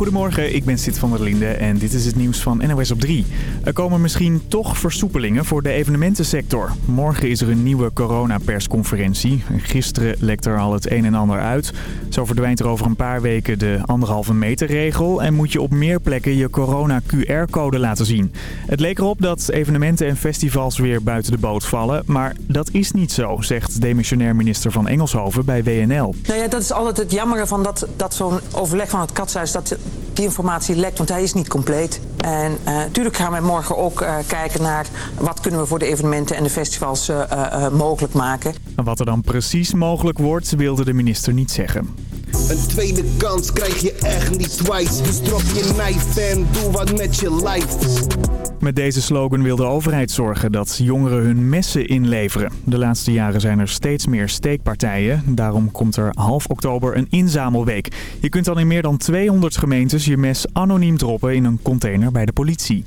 Goedemorgen, ik ben Sid van der Linde en dit is het nieuws van NOS op 3. Er komen misschien toch versoepelingen voor de evenementensector. Morgen is er een nieuwe coronapersconferentie. Gisteren lekt er al het een en ander uit. Zo verdwijnt er over een paar weken de anderhalve meter regel... en moet je op meer plekken je corona-QR-code laten zien. Het leek erop dat evenementen en festivals weer buiten de boot vallen... maar dat is niet zo, zegt demissionair minister van Engelshoven bij WNL. Nou ja, dat is altijd het jammere van dat, dat zo'n overleg van het katshuis... dat die informatie lekt, want hij is niet compleet. En natuurlijk gaan we morgen ook uh, kijken naar wat kunnen we voor de evenementen en de festivals uh, uh, mogelijk maken. Wat er dan precies mogelijk wordt, wilde de minister niet zeggen. Een tweede kans krijg je echt niet twice. Dus drop je knife en doe wat met je life. Met deze slogan wil de overheid zorgen dat jongeren hun messen inleveren. De laatste jaren zijn er steeds meer steekpartijen. Daarom komt er half oktober een inzamelweek. Je kunt dan in meer dan 200 gemeentes je mes anoniem droppen in een container bij de politie.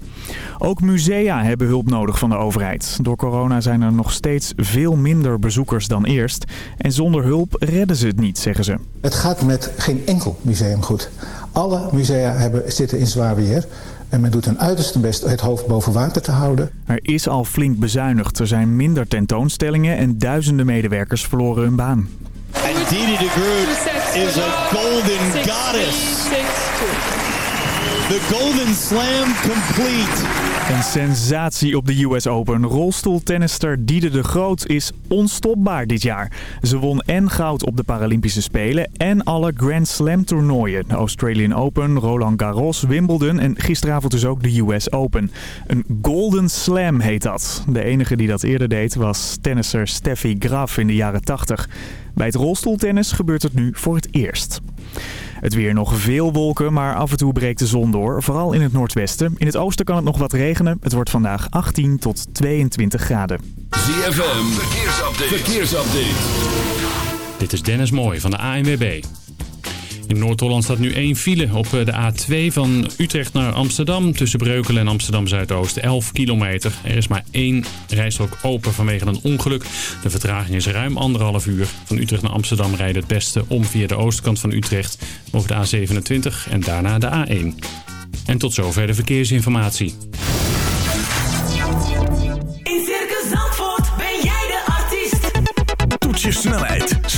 Ook musea hebben hulp nodig van de overheid. Door corona zijn er nog steeds veel minder bezoekers dan eerst. En zonder hulp redden ze het niet, zeggen ze. Het gaat met geen enkel museum goed. Alle musea hebben, zitten in zwaar weer. En men doet hun uiterste best het hoofd boven water te houden. Er is al flink bezuinigd. Er zijn minder tentoonstellingen en duizenden medewerkers verloren hun baan. And Didi de Groot is a golden goddess. The Golden Slam complete. Een sensatie op de US Open. Rolstoeltennister Diede de Groot is onstopbaar dit jaar. Ze won en goud op de Paralympische Spelen en alle Grand Slam toernooien. De Australian Open, Roland Garros, Wimbledon en gisteravond dus ook de US Open. Een Golden Slam heet dat. De enige die dat eerder deed was tennisser Steffi Graf in de jaren 80. Bij het rolstoeltennis gebeurt het nu voor het eerst. Het weer nog veel wolken, maar af en toe breekt de zon door. Vooral in het noordwesten. In het oosten kan het nog wat regenen. Het wordt vandaag 18 tot 22 graden. ZFM, verkeersupdate. verkeersupdate. Dit is Dennis Mooij van de ANWB. In Noord-Holland staat nu één file op eh, de A2 van Utrecht naar Amsterdam. Tussen Breukelen en Amsterdam-Zuidoost 11 kilometer. Er is maar één rijstrook open vanwege een ongeluk. De vertraging is ruim anderhalf uur. Van Utrecht naar Amsterdam rijdt het beste om via de oostkant van Utrecht over de A27 en daarna de A1. En tot zover de verkeersinformatie.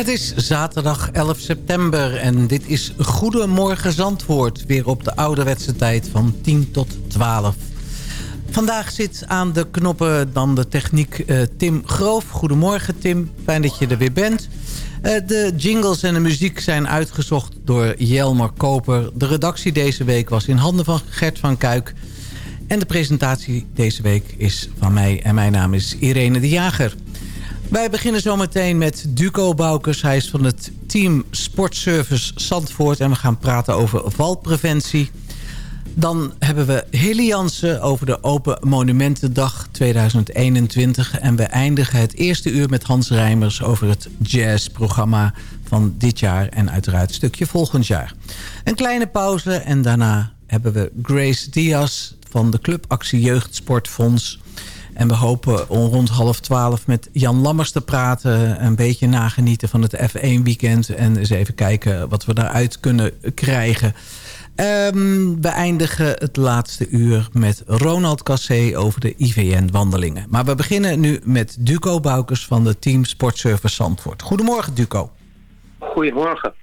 Het is zaterdag 11 september en dit is Goedemorgen Zandvoort. Weer op de ouderwetse tijd van 10 tot 12. Vandaag zit aan de knoppen dan de techniek uh, Tim Groof. Goedemorgen Tim, fijn dat je er weer bent. Uh, de jingles en de muziek zijn uitgezocht door Jelmer Koper. De redactie deze week was in handen van Gert van Kuik. En de presentatie deze week is van mij en mijn naam is Irene de Jager. Wij beginnen zometeen met Duco Boukers. Hij is van het team Sportservice Zandvoort. En we gaan praten over valpreventie. Dan hebben we Hilly Jansen over de Open Monumentendag 2021. En we eindigen het eerste uur met Hans Rijmers over het jazzprogramma van dit jaar. En uiteraard een stukje volgend jaar. Een kleine pauze en daarna hebben we Grace Diaz van de Club Actie Jeugdsportfonds. En we hopen om rond half twaalf met Jan Lammers te praten. Een beetje nagenieten van het F1 weekend. En eens even kijken wat we daaruit kunnen krijgen. Um, we eindigen het laatste uur met Ronald Cassé over de IVN-wandelingen. Maar we beginnen nu met Duco Boukers van de Team Sportservice Zandvoort. Goedemorgen Duco. Goedemorgen.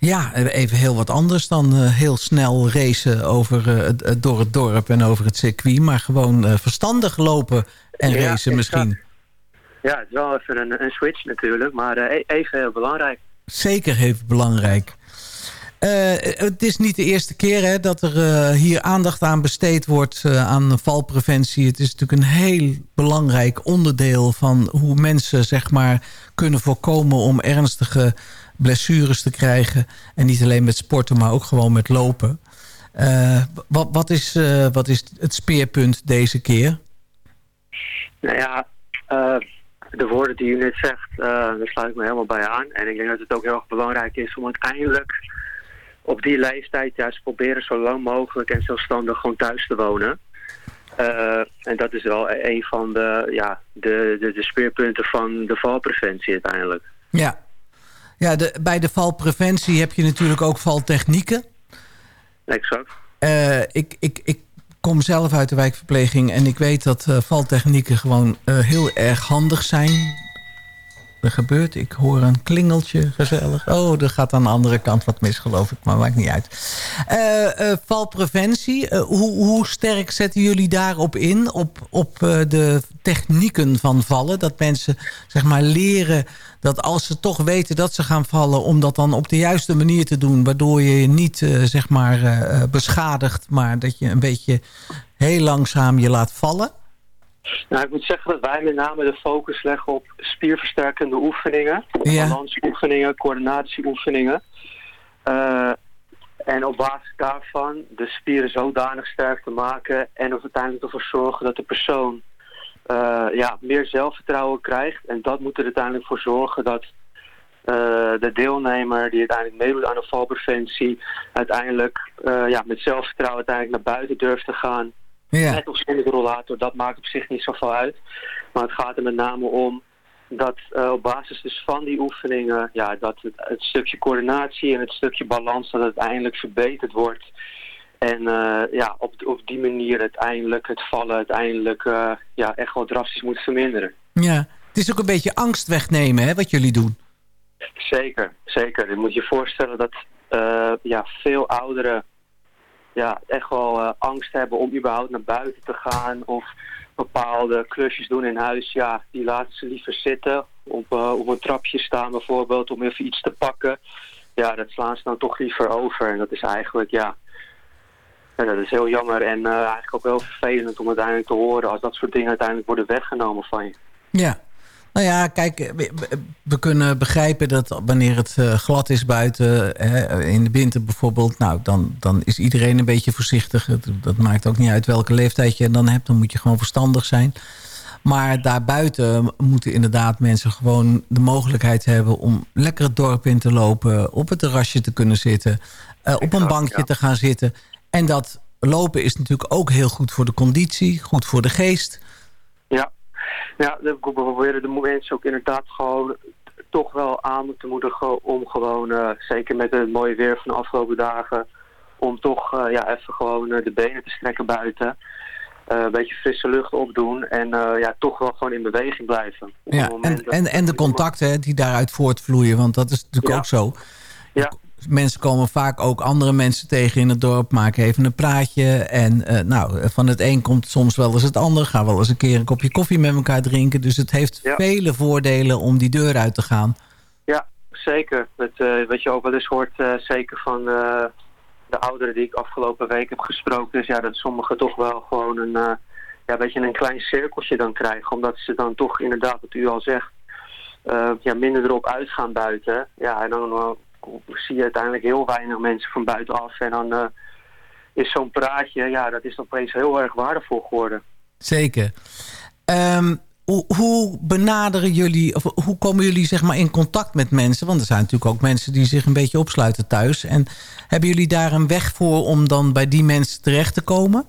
Ja, even heel wat anders dan uh, heel snel racen over, uh, door het dorp en over het circuit. Maar gewoon uh, verstandig lopen en ja, racen misschien. Ja, het is wel even een, een switch natuurlijk, maar even heel belangrijk. Zeker even belangrijk. het is niet de eerste keer hè, dat er hier aandacht aan besteed wordt aan valpreventie. Het is natuurlijk een heel belangrijk onderdeel van hoe mensen zeg maar, kunnen voorkomen om ernstige blessures te krijgen. En niet alleen met sporten, maar ook gewoon met lopen. Uh, wat, wat, is, uh, wat is het speerpunt deze keer? Nou ja, uh, de woorden die u net zegt, daar sluit ik me helemaal bij aan. En ik denk dat het ook heel erg belangrijk is om uiteindelijk op die leeftijd juist proberen zo lang mogelijk en zelfstandig gewoon thuis te wonen. en dat is wel een van de, ja, de, de, de speerpunten van de valpreventie uiteindelijk. Ja, ja, de, bij de valpreventie heb je natuurlijk ook valtechnieken. Exact. Uh, ik, ik, ik kom zelf uit de wijkverpleging en ik weet dat uh, valtechnieken gewoon uh, heel erg handig zijn er gebeurt. Ik hoor een klingeltje, gezellig. Oh, er gaat aan de andere kant wat mis, geloof ik. Maar maakt niet uit. Uh, uh, valpreventie, uh, hoe, hoe, sterk zetten jullie daarop in? Op, op de technieken van vallen? Dat mensen zeg maar leren dat als ze toch weten dat ze gaan vallen... om dat dan op de juiste manier te doen... waardoor je je niet zeg maar, beschadigt... maar dat je een beetje heel langzaam je laat vallen? Nou, ik moet zeggen dat wij met name de focus leggen op spierversterkende oefeningen. Ja. Balansoefeningen, coördinatieoefeningen. Uh, en op basis daarvan de spieren zodanig sterk te maken en er uiteindelijk ervoor zorgen dat de persoon uh, ja, meer zelfvertrouwen krijgt. En dat moet er uiteindelijk voor zorgen dat uh, de deelnemer die uiteindelijk meedoet aan de valpreventie uiteindelijk ja, met zelfvertrouwen uiteindelijk naar buiten durft te gaan ja. Met of zonder de rollator, dat maakt op zich niet zoveel uit. Maar het gaat er met name om dat uh, op basis dus van die oefeningen, ja, dat het, het, stukje coördinatie en het stukje balans, dat uiteindelijk verbeterd wordt. En uh, ja, op, op die manier uiteindelijk het vallen uiteindelijk uh, ja, echt wel drastisch moet verminderen. Ja, het is ook een beetje angst wegnemen, hè, wat jullie doen. Zeker, zeker. Je moet je voorstellen dat ja, veel ouderen ja, echt wel uh, angst hebben om überhaupt naar buiten te gaan of bepaalde klusjes doen in huis, ja, die laten ze liever zitten. Op, uh, op een trapje staan bijvoorbeeld om even iets te pakken. Ja, dat slaan ze dan toch liever over. En dat is eigenlijk, ja, ja dat is heel jammer en uh, eigenlijk ook heel vervelend om uiteindelijk te horen als dat soort dingen uiteindelijk worden weggenomen van je. Ja, nou ja, kijk, we, kunnen begrijpen dat wanneer het uh, glad is buiten, hè, in de winter bijvoorbeeld, nou, dan, dan is iedereen een beetje voorzichtig. Dat, maakt ook niet uit welke leeftijd je dan hebt, dan moet je gewoon verstandig zijn. Maar daarbuiten moeten inderdaad mensen gewoon de mogelijkheid hebben om lekker het dorp in te lopen, op het terrasje te kunnen zitten, uh, op een bankje te gaan zitten. En dat lopen is natuurlijk ook heel goed voor de conditie, goed voor de geest. Ja, ja, we proberen de mensen ook inderdaad gewoon toch wel aan te moedigen om gewoon, uh, zeker met het mooie weer van de afgelopen dagen, om toch uh, ja, even gewoon uh, de benen te strekken buiten. een beetje frisse lucht opdoen en ja, toch wel gewoon in beweging blijven. Ja, en, en, en de contacten die daaruit voortvloeien, want dat is natuurlijk ook zo. Ja. Mensen komen vaak ook andere mensen tegen in het dorp, maken even een praatje. En nou, van het een komt soms wel eens het ander. Gaan wel eens een keer een kopje koffie met elkaar drinken. Dus het heeft vele voordelen om die deur uit te gaan. Ja, zeker. Het, wat je ook wel eens hoort, zeker van de ouderen die ik afgelopen week heb gesproken, is ja, dat sommigen toch wel gewoon een, ja, beetje een klein cirkeltje dan krijgen. Omdat ze dan toch inderdaad, wat u al zegt, uh, ja, minder erop uitgaan buiten. Ja, en dan zie je uiteindelijk heel weinig mensen van buitenaf. En dan is zo'n praatje, ja, dat is opeens heel erg waardevol geworden. Zeker. Um, hoe, hoe, benaderen jullie, of hoe komen jullie zeg maar in contact met mensen? Want er zijn natuurlijk ook mensen die zich een beetje opsluiten thuis. En hebben jullie daar een weg voor om dan bij die mensen terecht te komen?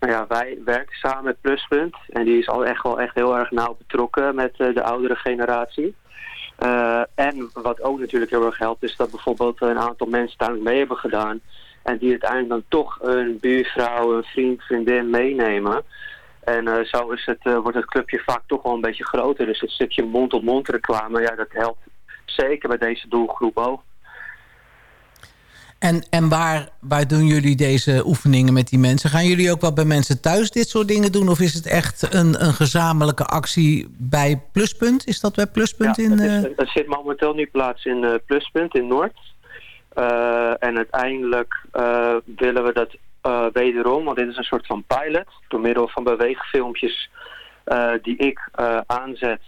Nou ja, wij werken samen met Pluspunt. En die is al echt wel echt heel erg nauw betrokken met uh, de oudere generatie. Uh, en wat ook natuurlijk heel erg helpt, is dat bijvoorbeeld een aantal mensen daar mee hebben gedaan. En die uiteindelijk dan toch een buurvrouw, een vriend, vriendin meenemen. En uh, zo is het, uh, wordt het clubje vaak toch wel een beetje groter. Dus het stukje mond-op-mond reclame, ja, dat helpt zeker bij deze doelgroep ook. En, en waar, waar doen jullie deze oefeningen met die mensen? Gaan jullie ook wel bij mensen thuis dit soort dingen doen? Of is het echt een, een gezamenlijke actie bij Pluspunt? Is dat bij Pluspunt? Ja, in, het, is, het zit momenteel nu plaats in uh, Pluspunt in Noord. en uiteindelijk willen we dat uh, wederom, want dit is een soort van pilot, door middel van beweegfilmpjes die ik aanzet,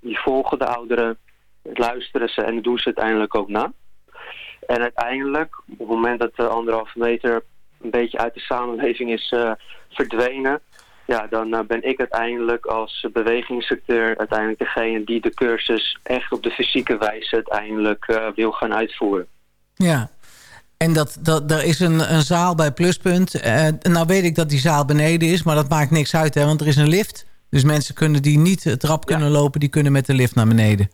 die volgen de ouderen, luisteren ze en doen ze uiteindelijk ook na. En uiteindelijk, op het moment dat de anderhalve meter een beetje uit de samenleving is verdwenen, ja, dan ben ik uiteindelijk als bewegingsinstructeur uiteindelijk degene die de cursus echt op de fysieke wijze uiteindelijk wil gaan uitvoeren. Ja, en dat, dat, er is een, een zaal bij Pluspunt. Uh, nou weet ik dat die zaal beneden is, maar dat maakt niks uit, hè, want er is een lift. Dus mensen kunnen die niet het trap kunnen lopen, die kunnen met de lift naar beneden.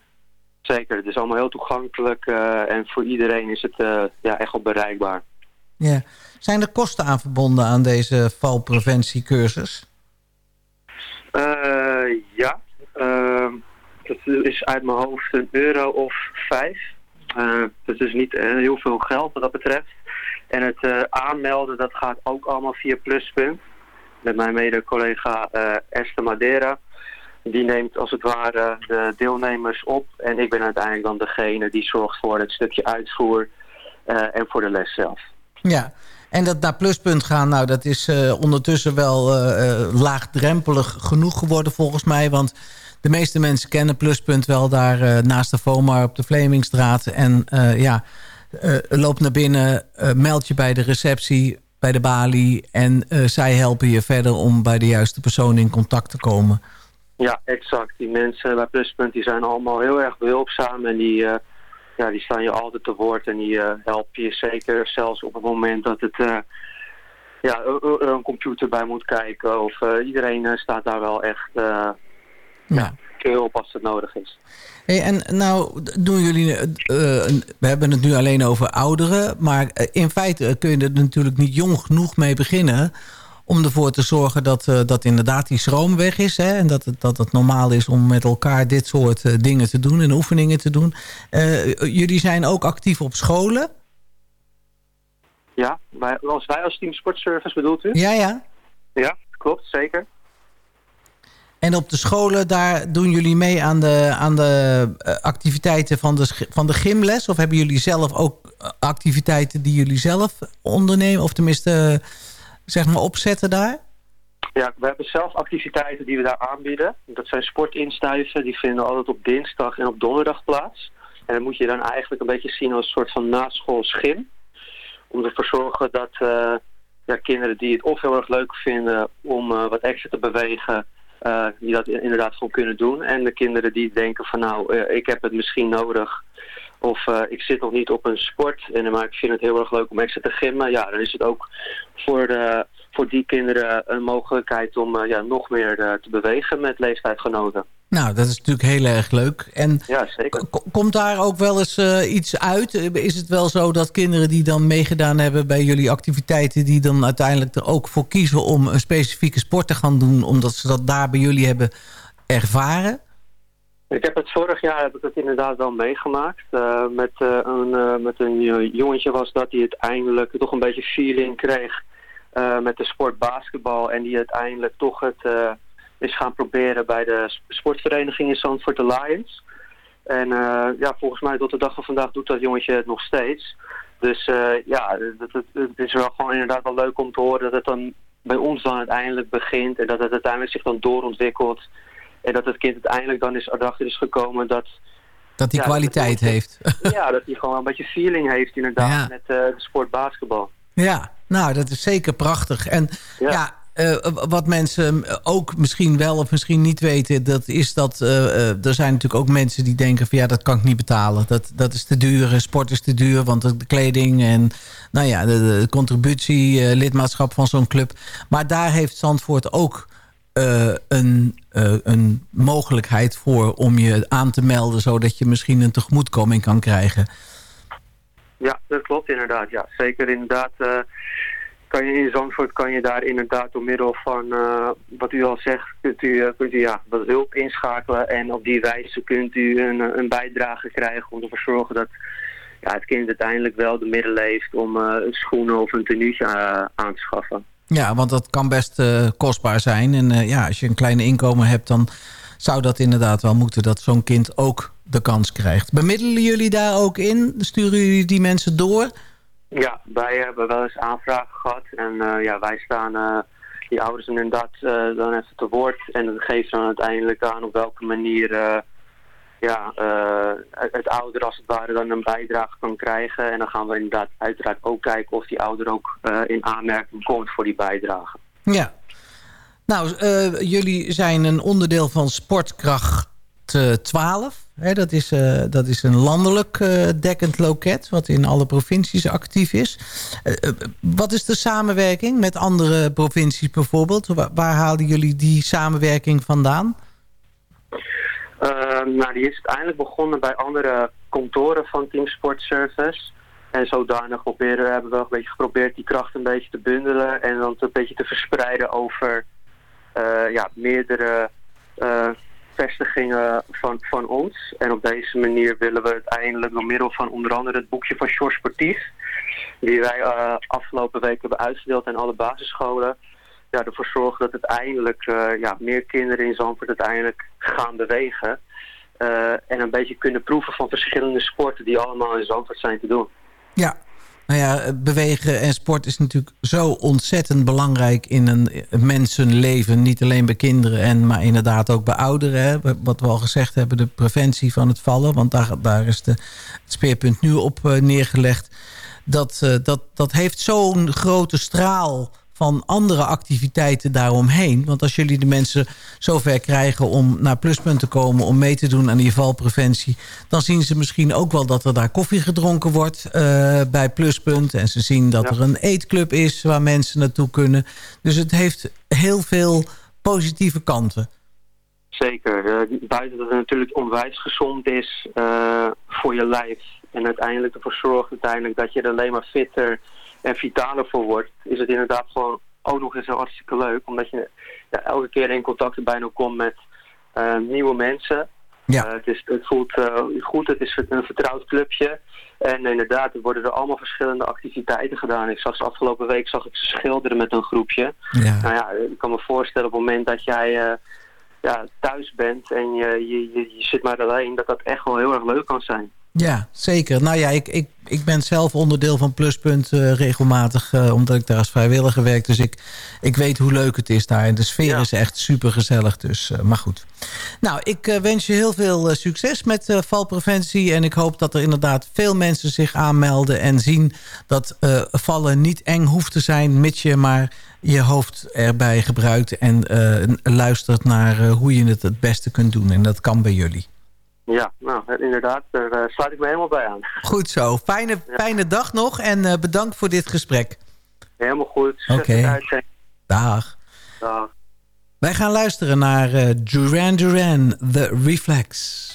Zeker, het is allemaal heel toegankelijk uh, en voor iedereen is het uh, ja, echt wel bereikbaar. Ja. Zijn er kosten aan verbonden aan deze valpreventiecursus? ja, ehm, dat is uit mijn hoofd een euro of vijf. Uh, dat is niet uh, heel veel geld wat dat betreft. En het uh, aanmelden, dat gaat ook allemaal via Pluspunt. Met mijn mede-collega Esther Madeira. Die neemt als het ware de deelnemers op. En ik ben uiteindelijk dan degene die zorgt voor het stukje uitvoer en voor de les zelf. Ja, en dat naar Pluspunt gaan, nou dat is ondertussen wel laagdrempelig genoeg geworden volgens mij. Want de meeste mensen kennen Pluspunt wel daar naast de FOMA op de Vlemingstraat. En ja, loop naar binnen, meld je bij de receptie, bij de balie. En zij helpen je verder om bij de juiste persoon in contact te komen. Ja, exact. Die mensen bij Pluspunt die zijn allemaal heel erg behulpzaam. En die, ja, die staan je altijd te woord. En die helpen je zeker zelfs op het moment dat het ja, een computer bij moet kijken. Of iedereen staat daar wel echt ja. hulp als het nodig is. Hey, en nou doen jullie, uh, we hebben het nu alleen over ouderen, maar eh, in feite kun je er natuurlijk niet jong genoeg mee beginnen om ervoor te zorgen dat, uh, dat inderdaad die schroom weg is. Hè, en dat het, dat het normaal is om met elkaar dit soort dingen te doen en oefeningen te doen. jullie zijn ook actief op scholen. Ja, wij, als wij als Team Sportservice bedoelt u? Ja, ja. Ja, klopt, zeker. En op de scholen, daar doen jullie mee aan de, aan de eh, activiteiten van de, van de gymles? Of hebben jullie zelf ook eh, activiteiten die jullie zelf ondernemen? Of tenminste, eh, zeg maar, opzetten daar? Ja, we hebben zelf activiteiten die we daar aanbieden. Dat zijn sportinstuiven, die vinden altijd op dinsdag en op donderdag plaats. En dan moet je dan eigenlijk een beetje zien als een soort van naschool gym. Om ervoor te zorgen dat ja, kinderen die het of heel erg leuk vinden om wat extra te bewegen uh, die dat inderdaad gewoon kunnen doen. En de kinderen die denken van nou, ik heb het misschien nodig. Of uh, ik zit nog niet op een sport, en, maar ik vind het heel erg leuk om extra te gymmen. Ja, dan is het ook voor de, voor die kinderen een mogelijkheid om ja, nog meer te bewegen met leeftijdgenoten. Nou, dat is natuurlijk heel erg leuk. En ja, zeker. Komt daar ook wel eens iets uit? Is het wel zo dat kinderen die dan meegedaan hebben bij jullie activiteiten... die dan uiteindelijk er ook voor kiezen om een specifieke sport te gaan doen... omdat ze dat daar bij jullie hebben ervaren? Ik heb het vorig jaar heb ik het inderdaad wel meegemaakt. Uh, met, uh, een, uh, met een jongetje was dat hij uiteindelijk toch een beetje feeling kreeg met de sport basketbal. En die uiteindelijk toch het is gaan proberen bij de sportvereniging in Zandvoort de Lions. En ja, volgens mij tot de dag van vandaag doet dat jongetje het nog steeds. Dus ja, het, het, het, is wel gewoon inderdaad wel leuk om te horen dat het dan bij ons dan uiteindelijk begint. En dat het uiteindelijk zich dan doorontwikkelt. En dat het kind uiteindelijk dan is erachter is gekomen dat... Dat hij kwaliteit heeft. Ja, dat hij gewoon een beetje feeling heeft inderdaad met uh, de sport basketbal. Ja, nou dat is zeker prachtig. En ja, uh, wat mensen ook misschien wel of misschien niet weten... dat is dat uh, er zijn natuurlijk ook mensen die denken van... ja, dat kan ik niet betalen. Dat, dat is te duur, sport is te duur, want de kleding en nou ja, de, de contributie, lidmaatschap van zo'n club. Maar daar heeft Zandvoort ook uh, een, uh, een mogelijkheid voor om je aan te melden... zodat je misschien een tegemoetkoming kan krijgen. Ja, dat klopt inderdaad. Ja. Zeker inderdaad uh, kan je in Zandvoort kan je daar inderdaad door middel van... wat u al zegt, kunt u, kunt u ja, wat hulp inschakelen... en op die wijze kunt u een, een bijdrage krijgen om ervoor te zorgen dat... Ja, het kind uiteindelijk wel de middelen heeft om een schoenen of een tenuutje aan te schaffen. Ja, want dat kan best uh, kostbaar zijn. En uh, ja, als je een klein inkomen hebt, dan zou dat inderdaad wel moeten... dat zo'n kind ook de kans krijgt. Bemiddelen jullie daar ook in? Sturen jullie die mensen door? Ja, wij hebben wel eens aanvragen gehad. En uh, ja, wij staan die ouders inderdaad dan even te woord. En dat geeft dan uiteindelijk aan op welke manier ja, uh, het ouder als het ware dan een bijdrage kan krijgen. En dan gaan we inderdaad uiteraard ook kijken of die ouder ook uh, in aanmerking komt voor die bijdrage. Ja. Nou, uh, jullie zijn een onderdeel van Sportkracht 12. Hè, dat, is, dat is een landelijk dekkend loket wat in alle provincies actief is. wat is de samenwerking met andere provincies bijvoorbeeld? Waar, waar halen jullie die samenwerking vandaan? Uh, nou, die is uiteindelijk begonnen bij andere kantoren van Team Sport Service. En zodanig proberen, hebben we wel een beetje geprobeerd die kracht een beetje te bundelen. En dan een beetje te verspreiden over uh, ja, meerdere uh, vestigingen van, van ons. En op deze manier willen we uiteindelijk door middel van onder andere het boekje van Short Sportief. Die wij uh, afgelopen week hebben uitgedeeld aan alle basisscholen ja, ervoor zorgen dat uiteindelijk uh, ja, meer kinderen in Zandvoort uiteindelijk gaan bewegen. Uh, en een beetje kunnen proeven van verschillende sporten die allemaal in Zandvoort zijn te doen. Ja, nou ja, bewegen en sport is natuurlijk zo ontzettend belangrijk in een mensenleven. Niet alleen bij kinderen, en, maar inderdaad ook bij ouderen. Wat we al gezegd hebben, de preventie van het vallen. Want daar, is de, het speerpunt nu op uh, neergelegd. Dat, dat, dat heeft zo'n grote straal van andere activiteiten daaromheen. Want als jullie de mensen zover krijgen om naar Pluspunt te komen... om mee te doen aan die valpreventie... dan zien ze misschien ook wel dat er daar koffie gedronken wordt uh, bij Pluspunt. En ze zien dat er een eetclub is waar mensen naartoe kunnen. Dus het heeft heel veel positieve kanten. Zeker. Uh, buiten dat het natuurlijk onwijs gezond is uh, voor je lijf... en uiteindelijk ervoor zorgt uiteindelijk dat je er alleen maar fitter en vitaler voor wordt, is het inderdaad gewoon ook nog eens hartstikke leuk. Omdat je ja, elke keer in contact bijna komt met uh, nieuwe mensen. Ja. Uh, het, is, het voelt uh, goed, het is een vertrouwd clubje. En inderdaad, er worden er allemaal verschillende activiteiten gedaan. Ik zag afgelopen week zag ik ze schilderen met een groepje. Ja. Nou ja, ik kan me voorstellen op het moment dat jij ja, thuis bent en je, je, je, je zit maar alleen, dat dat echt wel heel erg leuk kan zijn. Ja, zeker. Nou ja, ik, ik, ik ben zelf onderdeel van Pluspunt uh, regelmatig... Uh, omdat ik daar als vrijwilliger werk. Dus ik, ik weet hoe leuk het is daar. En de sfeer is echt super gezellig. Dus, uh, maar goed. Nou, ik wens je heel veel succes met valpreventie. En ik hoop dat er inderdaad veel mensen zich aanmelden... en zien dat vallen niet eng hoeft te zijn... mits je maar je hoofd erbij gebruikt... en luistert naar hoe je het het beste kunt doen. En dat kan bij jullie. Ja, nou, inderdaad, daar eh, sluit ik me helemaal bij aan. Goed zo. Fijne, fijne dag nog en eh, bedankt voor dit gesprek. Helemaal goed. Oké. Okay. Dag. Wij gaan luisteren naar eh, Duran Duran, The Reflex.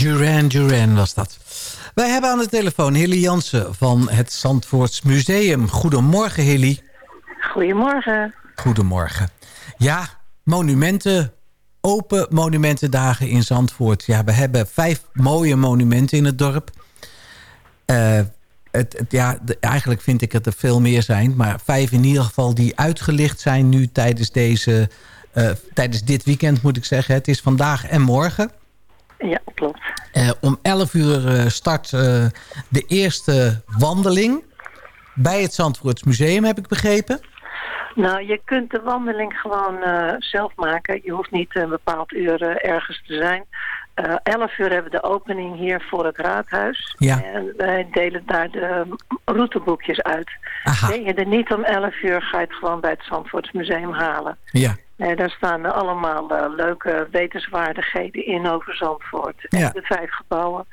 Duran Duran was dat. Wij hebben aan de telefoon Hilly Jansen van het Zandvoorts Museum. Goedemorgen, Hilly. Goedemorgen. Goedemorgen. Ja, monumenten, open monumentendagen in Zandvoort. Ja, we hebben vijf mooie monumenten in het dorp. Eh, het, ja, eigenlijk vind ik het er veel meer zijn. Maar vijf in ieder geval die uitgelicht zijn nu tijdens deze... Eh, tijdens dit weekend moet ik zeggen. Het is vandaag en morgen ja klopt. Eh, om 11 uur eh, start eh, de eerste wandeling bij het Zandvoorts Museum, heb ik begrepen. Nou, je kunt de wandeling gewoon zelf maken. Je hoeft niet een bepaald uur ergens te zijn. 11 uur hebben we de opening hier voor het raadhuis. Ja. En wij delen daar de mm, routeboekjes uit. Aha. Ben je er niet om 11 uur, ga je het gewoon bij het Zandvoorts Museum halen. Ja. Nee, daar staan er allemaal eh, leuke wetenswaardigheden in over Zandvoort. Ja. En de vijf gebouwen.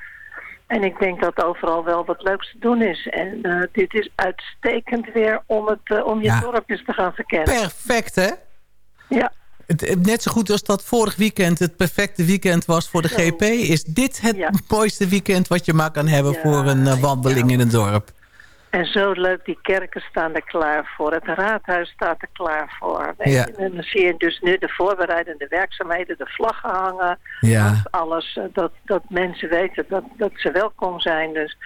En ik denk dat overal wel wat leuks te doen is. En eh, dit is uitstekend weer om, het, eh, om je Ja. dorpjes te gaan verkennen. Perfect, hè? Ja. Het, net zo goed als dat vorig weekend het perfecte weekend was voor de GP... is dit het mooiste weekend wat je maar kan hebben voor een wandeling in het dorp. En zo leuk, die kerken staan er klaar voor. Het raadhuis staat er klaar voor. Ja. En dan zie je dus nu de voorbereidende werkzaamheden, de vlaggen hangen. Ja. Alles, eh, dat, dat mensen weten dat, dat ze welkom zijn. Dus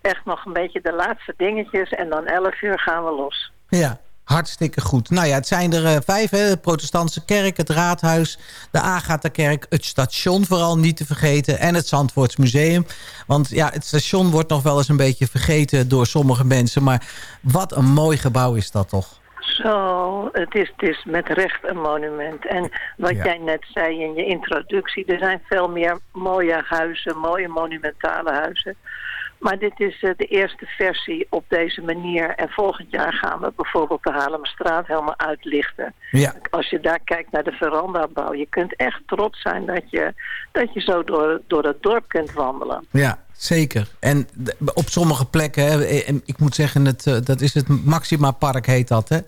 echt nog een beetje de laatste dingetjes. En dan 11 uur gaan we los. Ja, hartstikke goed. Nou ja, het zijn er eh, vijf, hè. De protestantse kerk, het raadhuis, de Agatha-kerk... het station vooral niet te vergeten en het Zandvoorts Museum. Want ja, het station wordt nog wel eens een beetje vergeten door sommige mensen. Maar wat een mooi gebouw is dat toch? Zo, het is, het is met recht een monument. En wat Ja. jij net zei in je introductie, er zijn veel meer mooie huizen, mooie monumentale huizen. Maar dit is eh, de eerste versie op deze manier. En volgend jaar gaan we bijvoorbeeld de Haarlemmerstraat helemaal uitlichten. Ja. Als je daar kijkt naar de verandabouw, je kunt echt trots zijn dat je, dat je zo door, door het dorp kunt wandelen. Ja, zeker. En op sommige plekken, hè, eh, en ik moet zeggen, het, eh, dat is het Maxima Park heet dat, hè?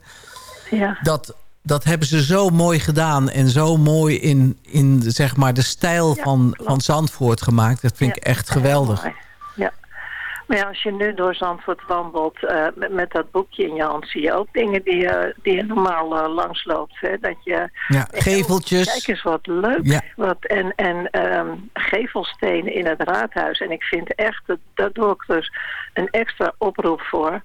Ja. Dat, dat hebben ze zo mooi gedaan en zo mooi in, in zeg maar, de stijl van, van Zandvoort gemaakt. Dat vind ik echt geweldig. Maar ja, als je nu door Zandvoort wandelt eh, met, met dat boekje in je hand... zie je ook dingen die, je die je normaal eh, langsloopt. Hè? Dat je, Ja, geveltjes. Kijk eens wat leuk. Ja. Wat, en en ehm, gevelstenen in het raadhuis. En ik vind echt, dat, daar doe ik dus een extra oproep voor...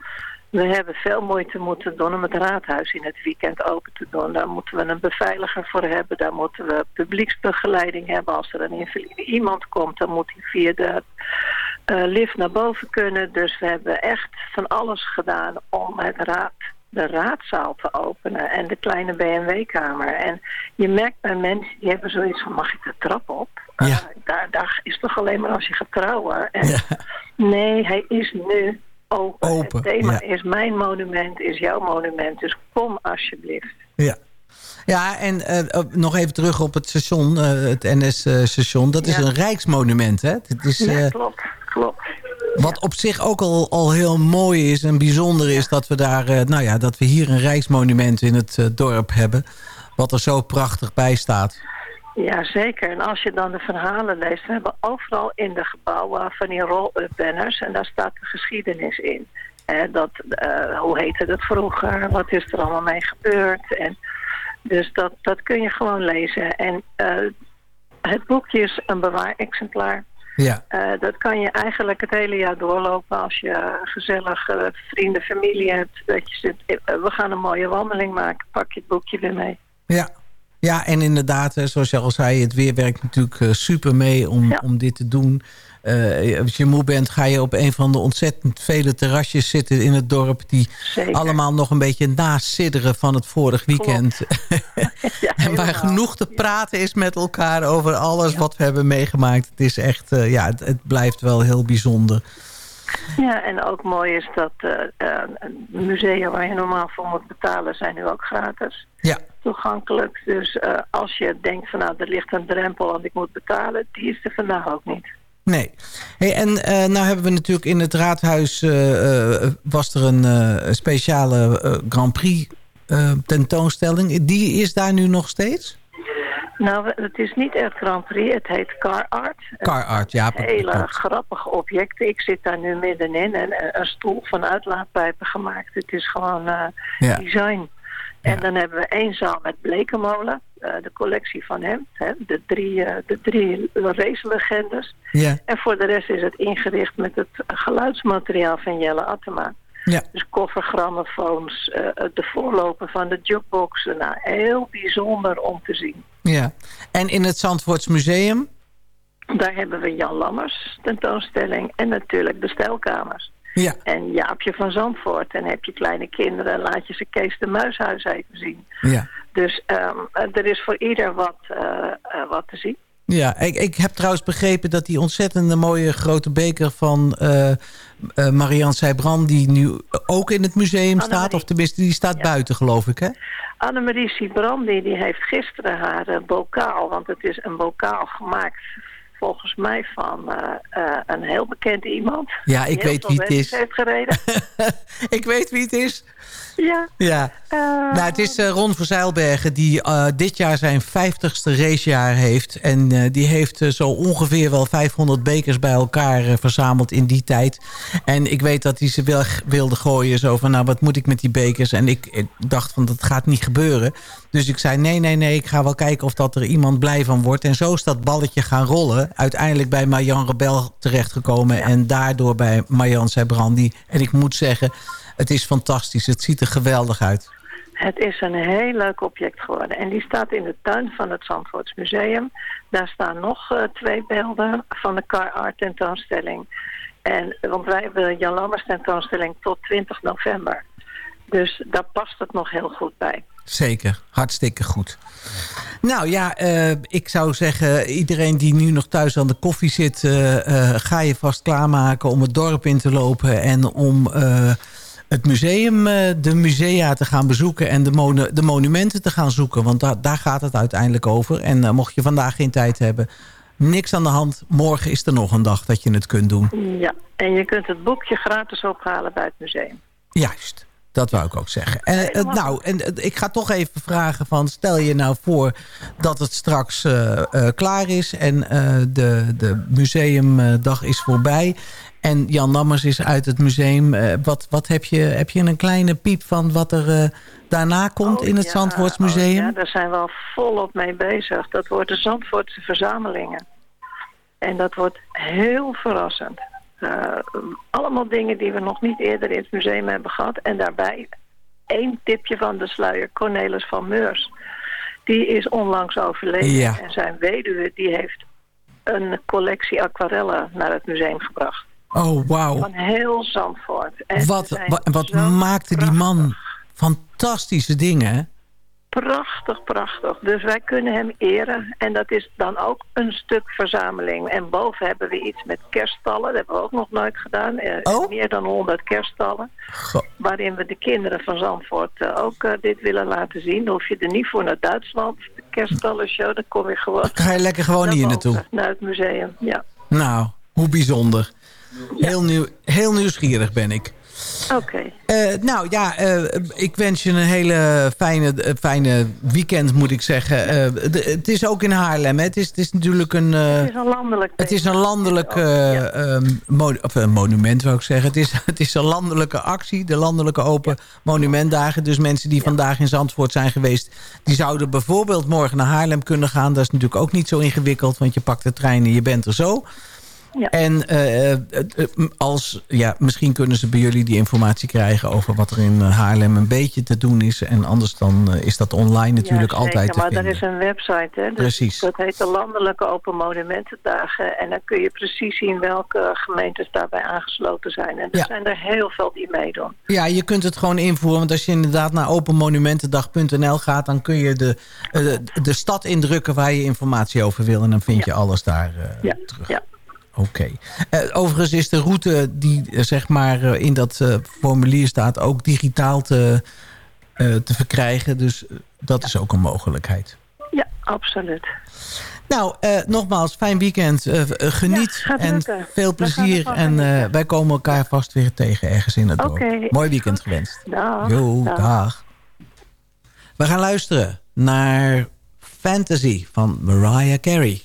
We hebben veel moeite moeten doen om het raadhuis in het weekend open te doen. Daar moeten we een beveiliger voor hebben. Daar moeten we publieksbegeleiding hebben. Als er een invalide iemand komt, dan moet hij via de lift naar boven kunnen. Dus we hebben echt van alles gedaan om het raad, de raadzaal te openen. En de kleine BMW-kamer. En je merkt bij mensen die hebben zoiets van, mag ik de trap op? Eh, daar, daar is toch alleen maar als je gaat trouwen. En Nee, hij is nu open. Open, het thema ja. is mijn monument, is jouw monument. Dus kom alsjeblieft. Ja. Ja, en eh, eh, nog even terug op het station, eh, het NS-station. Dat is Ja. een rijksmonument, hè? Het is, ja, eh, klopt, klopt. Wat op zich ook al, al heel mooi is en bijzonder is... dat we, daar, eh, nou ja, dat we hier een rijksmonument in het eh, dorp hebben... wat er zo prachtig bij staat. Ja, zeker. En als je dan de verhalen leest... we hebben overal in de gebouwen van die roll-up banners... en daar staat de geschiedenis in. Dat, eh, hoe heette dat vroeger? Wat is er allemaal mee gebeurd? En, dus dat, dat kun je gewoon lezen. En het boekje is een bewaarexemplaar. Ja. Eh, dat kan je eigenlijk het hele jaar doorlopen als je gezellig eh, vrienden, familie hebt. Dat je zegt, eh, we gaan een mooie wandeling maken. Pak je het boekje weer mee. Ja. Ja, en inderdaad, zoals je al zei... het weer werkt natuurlijk super mee om, om dit te doen. Eh, als je moe bent, ga je op een van de ontzettend vele terrasjes zitten in het dorp... die Zeker. allemaal nog een beetje nasidderen van het vorig weekend. en waar genoeg te praten is met elkaar over alles wat we hebben meegemaakt. Het is echt, eh, ja, het, het blijft wel heel bijzonder. Ja, en ook mooi is dat eh, musea waar je normaal voor moet betalen... zijn nu ook gratis Ja. toegankelijk. Dus als je denkt van nou, er ligt een drempel en ik moet betalen... die is er vandaag ook niet. Nee. Hey, en eh, nou hebben we natuurlijk in het raadhuis... eh, eh, was er een speciale Grand Prix tentoonstelling. Die is daar nu nog steeds? Nou, het is niet echt Grand Prix, het heet Car Art. Car Art, ja. Hele grappige objecten. Ik zit daar nu middenin en een, stoel van uitlaatpijpen gemaakt. Het is gewoon Ja. design. En dan hebben we één zaal met Blekenmolen, eh, de collectie van hem. Hè, de drie, eh, de drie racelegendes. Ja. En voor de rest is het ingericht met het geluidsmateriaal van Jelle Attema. Ja. Dus koffergrammofoons, eh, de voorloper van de jukeboxen. Nou, heel bijzonder om te zien. Ja. En in het Zandvoorts Museum? Daar hebben we Jan Lammers tentoonstelling en natuurlijk de stijlkamers. Ja. En Jaapje van Zandvoort. En heb je kleine kinderen, laat je ze Kees de Muishuis even zien. Ja. Dus um, er is voor ieder wat, uh, uh, wat te zien. Ja, ik, ik heb trouwens begrepen dat die ontzettende mooie grote beker van uh, uh, Marianne Seibran... die nu ook in het museum staat, of tenminste die staat ja. buiten geloof ik, hè? Annemarie Sibrandi die heeft gisteren haar uh, bokaal... want het is een bokaal gemaakt volgens mij van uh, uh, een heel bekend iemand. Ja, ik weet wie het is. Heeft gereden. ik weet wie het is. Ja. ja. Uh, nou, het is Ron Verzeilbergen die dit jaar zijn 50ste racejaar heeft. En die heeft zo ongeveer wel 500 bekers bij elkaar verzameld in die tijd. En ik weet dat hij ze wel wilde gooien. Zo van, nou, wat moet ik met die bekers? En ik, ik dacht van, dat gaat niet gebeuren. Dus ik zei, nee, nee, nee, ik ga wel kijken of dat er iemand blij van wordt. En zo is dat balletje gaan rollen. Uiteindelijk bij Marjan Rebel terechtgekomen. Ja. En daardoor bij Marjan Sebrandi. En ik moet zeggen, het is fantastisch. Het ziet er geweldig uit. Het is een heel leuk object geworden. En die staat in de tuin van het Zandvoorts Museum. Daar staan nog uh, twee beelden van de Car Art tentoonstelling. En, want wij hebben Jan Lammers tentoonstelling tot 20 november. Dus daar past het nog heel goed bij. Zeker, hartstikke goed. Nou ja, uh, ik zou zeggen, iedereen die nu nog thuis aan de koffie zit... Uh, uh, ga je vast klaarmaken om het dorp in te lopen... en om het museum, de musea te gaan bezoeken... en de, de monumenten te gaan zoeken. Want da daar gaat het uiteindelijk over. En mocht je vandaag geen tijd hebben, niks aan de hand. Morgen is er nog een dag dat je het kunt doen. Ja, en je kunt het boekje gratis ophalen bij het museum. Juist. Dat wou ik ook zeggen. En, uh, nou, en, uh, ik ga toch even vragen van... stel je nou voor dat het straks uh, klaar is... en de, de museumdag is voorbij... en Jan Lammers is uit het museum. wat wat heb, je, heb je een kleine piep van wat er daarna komt oh, in het ja, Zandvoortsmuseum? Oh, ja, daar zijn we al volop mee bezig. Dat wordt de Zandvoortse verzamelingen. En dat wordt heel verrassend. Uh, allemaal dingen die we nog niet eerder in het museum hebben gehad. En daarbij één tipje van de sluier, Cornelis van Meurs. Die is onlangs overleden. Ja. En zijn weduwe die heeft een collectie aquarellen naar het museum gebracht. Oh, wauw. Van heel Zandvoort. En wat wat, wat maakte die man fantastische dingen? Prachtig, prachtig. Dus wij kunnen hem eren. En dat is dan ook een stuk verzameling. En boven hebben we iets met kerststallen. Dat hebben we ook nog nooit gedaan. Oh? Meer dan 100 kerststallen. Goh. Waarin we de kinderen van Zandvoort uh, ook uh, dit willen laten zien. Dan hoef je er niet voor naar Duitsland. De kerststallen-show, dan kom je gewoon... Ga je lekker gewoon hier naartoe? Naar het museum, ja. Nou, hoe bijzonder. Ja. Heel, nieuw, heel nieuwsgierig ben ik. Oké. Okay. Uh, nou ja, uh, ik wens je een hele fijne, uh, fijne weekend, moet ik zeggen. De, het is ook in Haarlem, hè? Het, is, het is natuurlijk een... het is een landelijk... Het is een landelijk ja. um, of monument, zou ik zeggen. Het is, het is een landelijke actie, de landelijke open ja. monumentdagen. Dus mensen die vandaag in Zandvoort zijn geweest... die zouden bijvoorbeeld morgen naar Haarlem kunnen gaan. Dat is natuurlijk ook niet zo ingewikkeld, want je pakt de trein en je bent er zo... Ja. En uh, als, ja, misschien kunnen ze bij jullie die informatie krijgen... over wat er in Haarlem een beetje te doen is. En anders dan uh, is dat online natuurlijk ja, altijd te maar vinden. maar er is een website, hè? Dus precies. Dat heet de Landelijke Open Monumentendagen. En dan kun je precies zien welke gemeentes daarbij aangesloten zijn. En er Ja. zijn er heel veel die meedoen. Ja, je kunt het gewoon invoeren. Want als je inderdaad naar openmonumentendag.nl gaat... dan kun je de, de stad indrukken waar je informatie over wil. En dan vind je alles daar uh, terug. Ja. Oké. Okay. Uh, overigens is de route die uh, zeg maar uh, in dat formulier staat... ook digitaal te, te verkrijgen. Dus dat is ook een mogelijkheid. Ja, absoluut. Nou, nogmaals, fijn weekend. geniet ja, en veel plezier. En wij komen elkaar vast weer tegen ergens in het dorp. Okay. Mooi weekend gewenst. Dag. Jo, dag. dag. We gaan luisteren naar Fantasy van Mariah Carey.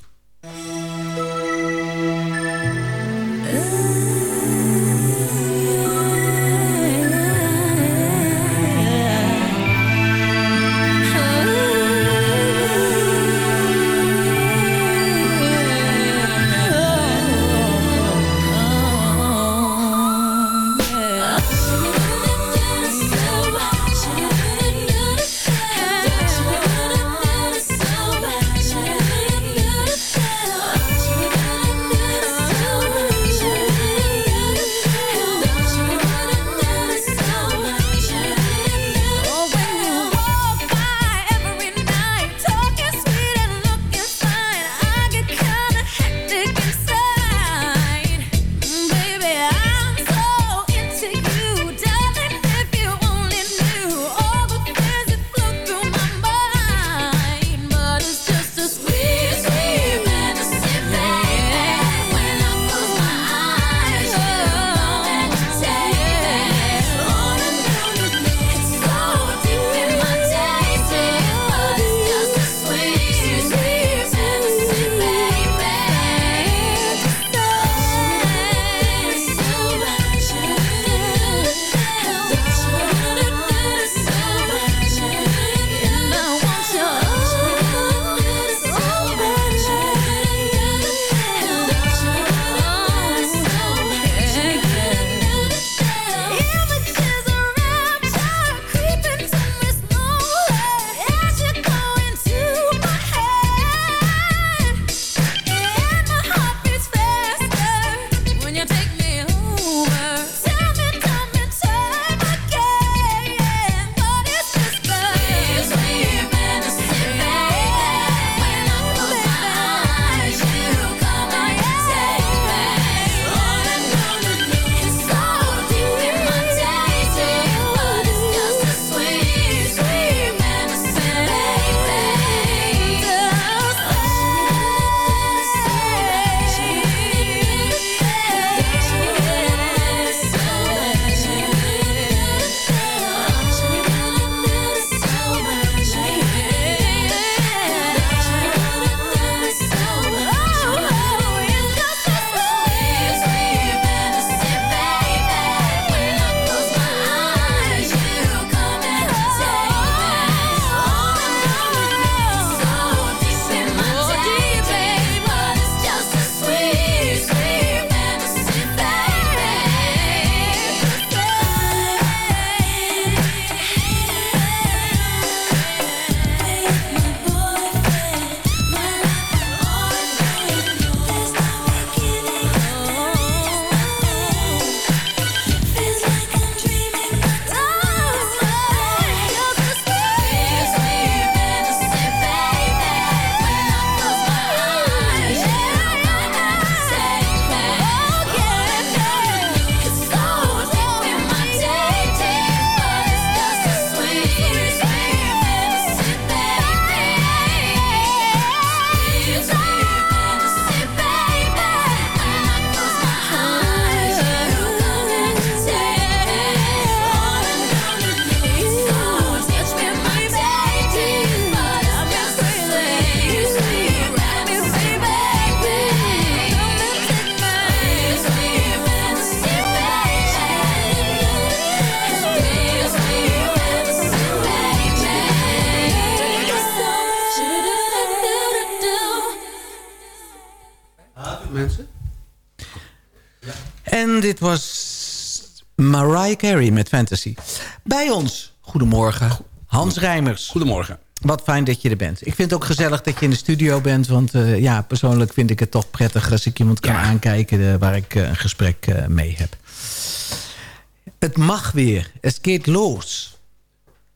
Dit was Mariah Carey met Fantasy. Bij ons, goedemorgen, Hans Rijmers. Goedemorgen. Wat fijn dat je er bent. Ik vind het ook gezellig dat je in de studio bent. Want uh, ja, persoonlijk vind ik het toch prettig als ik iemand kan ja. aankijken... Uh, waar ik uh, een gesprek mee heb. Het mag weer. Het gaat los.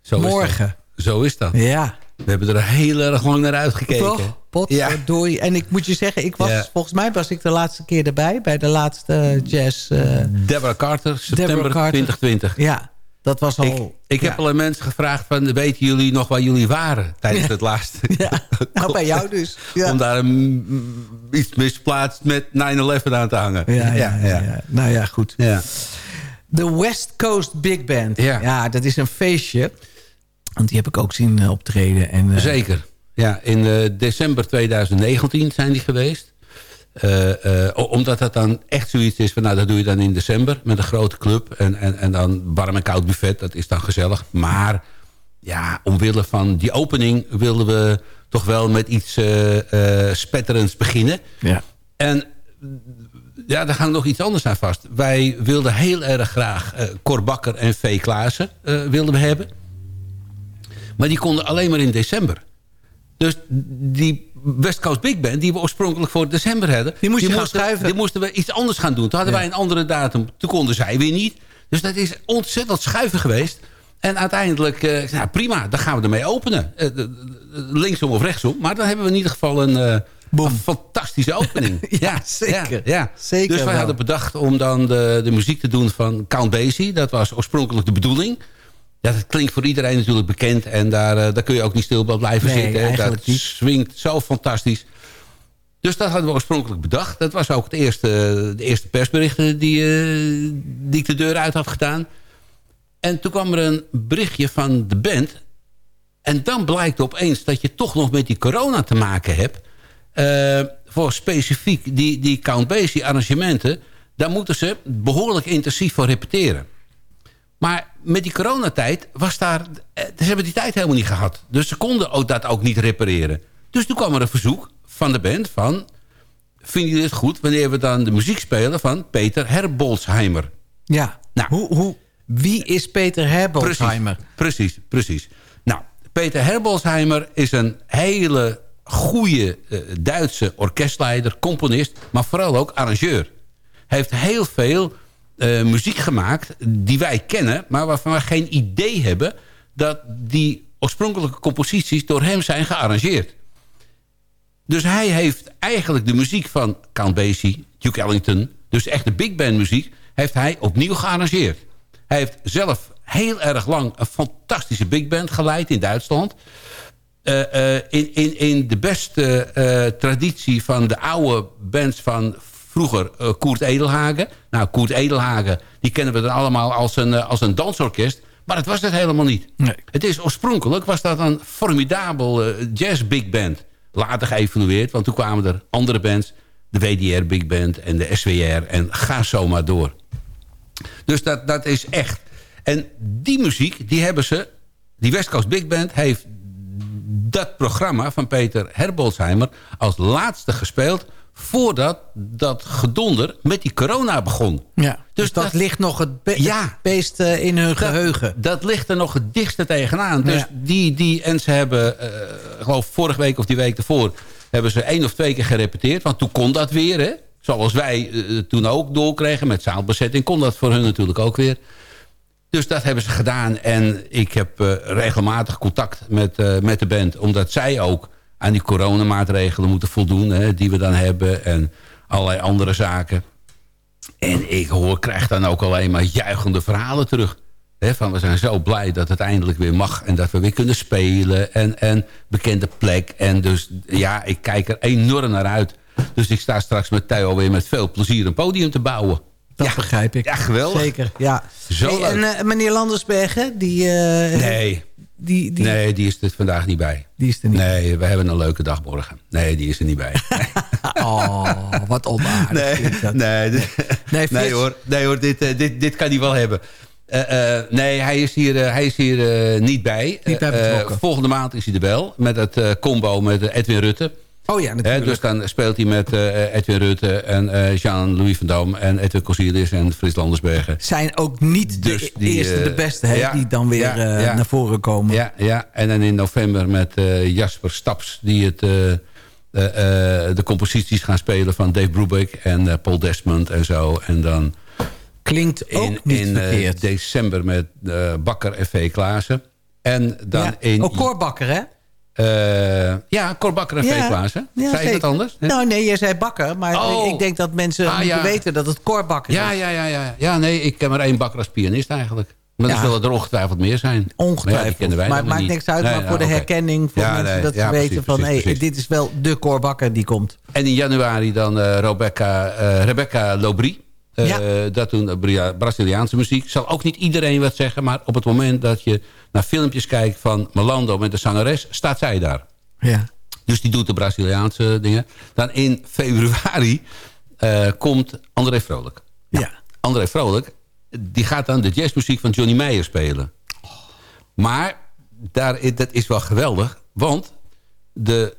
Zo Morgen. Is Zo is dat. Ja. We hebben er heel erg lang naar uitgekeken. Toch? Pot, ja. doei. En ik moet je zeggen, ik was, ja. volgens mij was ik de laatste keer erbij... bij de laatste jazz... Deborah Carter, september Deborah Carter. 2020. Ja, dat was al... Ik, ik ja. heb al aan mensen gevraagd van... weten jullie nog waar jullie waren tijdens het laatste? Ja, nou bij jou dus. Ja. Om daar een, iets misplaatst met 9-11 aan te hangen. Ja, ja, ja, Nou ja, goed. Ja. De West Coast Big Band. Ja, dat is een feestje. Want die heb ik ook zien optreden. En, uh... Zeker. Ja, in uh, december 2019 zijn die geweest. Uh, uh, omdat dat dan echt zoiets is van... nou, dat doe je dan in december met een grote club... en, en, en dan warm en koud buffet, dat is dan gezellig. Maar ja, omwille van die opening... wilden we toch wel met iets uh, spetterends beginnen. Ja. En ja, daar hangt nog iets anders aan vast. Wij wilden heel erg graag Cor Bakker en V. Klaassen wilden we hebben. Maar die konden alleen maar in december. Dus die West Coast Big Band, die we oorspronkelijk voor december hadden... Die, moest die, je moesten, schuiven. die moesten we iets anders gaan doen. Toen hadden ja. wij een andere datum. Toen konden zij weer niet. Dus dat is ontzettend schuiven geweest. En uiteindelijk, uh, nou prima, dan gaan we ermee openen. Uh, linksom of rechtsom. Maar dan hebben we in ieder geval een, uh, een fantastische opening. ja, ja, zeker. Ja, ja. zeker dus wij wel. hadden bedacht om dan de, de muziek te doen van Count Basie. Dat was oorspronkelijk de bedoeling. Ja, dat klinkt voor iedereen natuurlijk bekend. En daar, uh, daar kun je ook niet stil bij blijven nee, zitten. Dat niet. swingt zo fantastisch. Dus dat hadden we oorspronkelijk bedacht. Dat was ook het eerste, de eerste persberichten die, uh, die ik de deur uit had gedaan. En toen kwam er een berichtje van de band. En dan blijkt opeens dat je toch nog met die corona te maken hebt. Uh, voor specifiek die, die Count Basie arrangementen. Daar moeten ze behoorlijk intensief voor repeteren. Maar met die coronatijd was daar... Ze hebben die tijd helemaal niet gehad. Dus ze konden ook dat ook niet repareren. Dus toen kwam er een verzoek van de band van... Vinden jullie het goed wanneer we dan de muziek spelen van Peter Herbolzheimer? Ja, nou, hoe, hoe, wie is Peter Herbolzheimer? Precies, precies, precies. Nou, Peter Herbolzheimer is een hele goede uh, Duitse orkestleider, componist... maar vooral ook arrangeur. Hij heeft heel veel uh, muziek gemaakt die wij kennen... maar waarvan we geen idee hebben... dat die oorspronkelijke composities door hem zijn gearrangeerd. Dus hij heeft eigenlijk de muziek van Count Basie, Duke Ellington... dus echt de big band muziek, heeft hij opnieuw gearrangeerd. Hij heeft zelf heel erg lang een fantastische big band geleid in Duitsland... Uh, uh, in, in, in de beste traditie van de oude bands van vroeger uh, Koert Edelhagen. Nou, Koert Edelhagen, die kennen we dan allemaal als een, uh, als een dansorkest. Maar dat was het helemaal niet. Nee. Het is oorspronkelijk was dat een formidabel uh, jazz big band. Later geëvalueerd, want toen kwamen er andere bands. De WDR Big Band en de SWR en ga zo maar door. Dus dat, dat is echt. En die muziek, die hebben ze... Die West Coast Big Band heeft dat programma van Peter Herbolzheimer... als laatste gespeeld voordat dat gedonder met die corona begon. Ja, dus, dus dat, dat, ligt nog het, be ja, het beest uh, in hun dat, geheugen. Dat ligt er nog het dichtste tegenaan. Dus Ja. die, die, en ze hebben, uh, geloof vorige week of die week ervoor... hebben ze één of twee keer gerepeteerd. Want toen kon dat weer, hè. Zoals wij uh, toen ook doorkregen met zaalbezetting... kon dat voor hun natuurlijk ook weer. Dus dat hebben ze gedaan. En ik heb regelmatig contact met, met de band. Omdat zij ook aan die coronamaatregelen moeten voldoen. Hè, die we dan hebben. En allerlei andere zaken. En ik hoor, krijg dan ook alleen maar juichende verhalen terug. Hè, van we zijn zo blij dat het eindelijk weer mag. En dat we weer kunnen spelen. En, en bekende plek. En dus ja, ik kijk er enorm naar uit. Dus ik sta straks met Theo weer met veel plezier een podium te bouwen. Dat ja, begrijp ik. Ja, geweldig. Zeker, ja. Zo Hey, en uh, meneer Landersbergen, die... Uh, Nee. Die, die, Nee, die is er vandaag niet bij. Die is er niet Nee, we hebben een leuke dag morgen. Nee, die is er niet bij. oh, wat onaardig. Nee, nee, nee, nee, nee hoor, nee hoor dit, uh, dit, dit kan hij wel hebben. Uh, uh, nee, hij is hier, hij is hier niet bij. Niet bij volgende maand is hij er wel. Met het combo met Edwin Rutte. Oh ja, natuurlijk. dus dan speelt hij met eh, Edwin Rutte en eh, Jean-Louis van Dam... en Edwin Corsilis en Frits Landersbergen. Zijn ook niet de Dus die, eerste, eh, de beste, hè, ja, die dan weer ja, eh, ja. naar voren komen. Ja, ja, en dan in november met eh, Jasper Staps... die het, eh, eh, eh, de composities gaan spelen van Dave Brubeck en eh, Paul Desmond en zo. En dan Klinkt ook in, niet in eh, verkeerd. december met eh, Bakker en V. Klaassen. En dan ja. in... Oh, Koorbakker, hè? Eh, ja, Cor Bakker en V. Klaassen. ja, Zei zeker. dat anders? hè? Nou, nee, jij zei Bakker. Maar Oh. ik denk dat mensen Ah, moeten ja. weten dat het Koorbakker Ja, is. ja, ja, ja. Ja, nee, ik ken maar één Bakker als pianist eigenlijk. Maar er Ja. zullen er ongetwijfeld meer zijn. Maar ja, Ongetwijfeld. kennen wij maar het maakt niet. niks uit. Nee, maar nou, voor de herkenning, voor Ja, mensen nee, dat ze ja, weten precies, van... precies, hey, precies. dit is wel de Koorbakker die komt. En in januari dan eh, Rebecca, eh, Rebecca Lobry. Ja. Dat doen Braziliaanse muziek. Zal ook niet iedereen wat zeggen. Maar op het moment dat je naar filmpjes kijkt van Melando met de zangeres... staat zij daar. Ja. Dus die doet de Braziliaanse dingen. Dan in februari eh, komt André Vrolijk. Ja. André Vrolijk, die gaat dan de jazzmuziek van Johnny Meyer spelen. Maar daar, dat is wel geweldig. Want de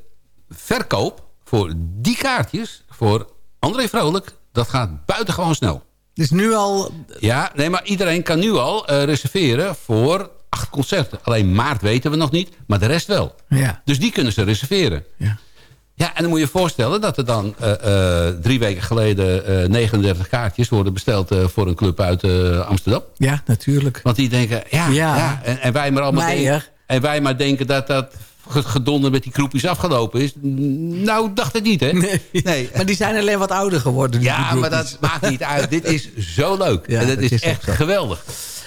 verkoop voor die kaartjes... voor André Vrolijk, dat gaat buitengewoon snel. Dus nu al... Ja, nee, maar iedereen kan nu al eh, reserveren voor acht concerten. Alleen maart weten we nog niet, maar de rest wel. Ja. Dus die kunnen ze reserveren. Ja. Ja, en dan moet je je voorstellen dat er dan eh, eh, drie weken geleden eh 39 kaartjes worden besteld eh, voor een club uit eh, Amsterdam. Ja, natuurlijk. Want die denken, ja, ja. Ja. en, en wij maar allemaal Meijer. denken, en wij maar denken dat dat ge- gedonder met die kroepjes afgelopen is. Nou, dacht het niet, hè? Nee. Maar die zijn alleen wat ouder geworden. Ja, maar dat maakt niet uit. Dit is zo leuk. Ja, en dat dat is, is echt geweldig.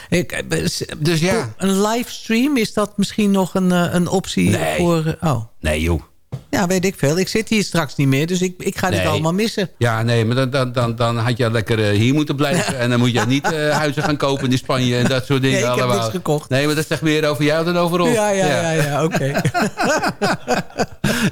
Ik, eh, Dus ja. Een livestream, is dat misschien nog een, eh, een optie Nee. voor... eh, oh, Nee, joh. Ja, weet ik veel. Ik zit hier straks niet meer, dus ik, ik ga dit allemaal missen. Ja, nee, maar dan, dan, dan, dan had je lekker eh, hier moeten blijven. En dan moet je niet eh, huizen gaan kopen in Spanje en dat soort dingen. Nee, ik heb allemaal. niks gekocht. Nee, maar dat zegt meer over jou dan over ons. Ja, ja, ja, ja, oké.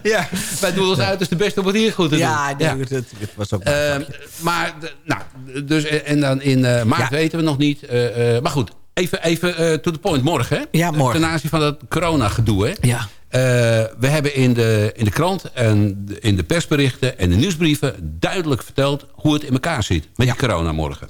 ja, wij doen ons uit als de beste om het hier goed te ja, doen. nee, Het, het was ook... Ehm, maar, de- nou, dus, en dan in eh, maart Ja. weten we nog niet. eh, eh, maar goed, even, even eh, to the point. Morgen, hè? Ja, morgen. Ten aanzien van dat corona-gedoe, hè? ja. Eh, we hebben in de, in de krant en in de persberichten en de nieuwsbrieven... duidelijk verteld hoe het in elkaar zit met die corona morgen.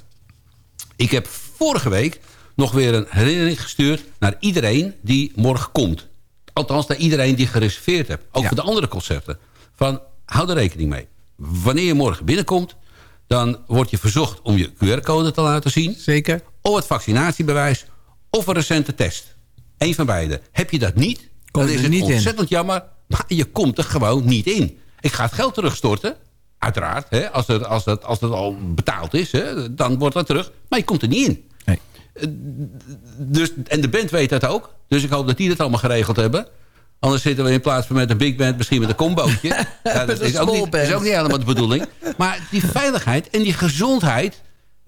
Ik heb vorige week nog weer een herinnering gestuurd... naar iedereen die morgen komt. Althans, naar iedereen die gereserveerd hebt. Ook Ja. voor de andere concerten. Van, hou er rekening mee. Wanneer je morgen binnenkomt... dan word je verzocht om je QR-code te laten zien... Zeker. of het vaccinatiebewijs... of een recente test. Eén van beide. Heb je dat niet, dan je is het niet in. ontzettend jammer... maar je komt er gewoon niet in. Ik ga het geld terugstorten... Uiteraard, hè, als, het, als, het, als het al betaald is, hè, dan wordt dat terug. Maar je komt er niet in. Nee. Dus, en de band weet dat ook. Dus ik hoop dat die dat allemaal geregeld hebben. Anders zitten we in plaats van met een big band misschien met een combootje. ja, dat is ook, niet, is ook niet helemaal de bedoeling. Maar die veiligheid en die gezondheid...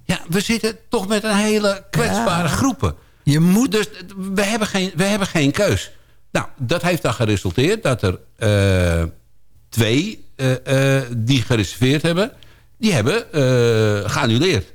Ja, we zitten toch met een hele kwetsbare groepen. Je moet... Dus we hebben geen, we hebben geen keus. Nou, dat heeft dan geresulteerd dat er eh, twee eh, eh, die gereserveerd hebben... die hebben geannuleerd.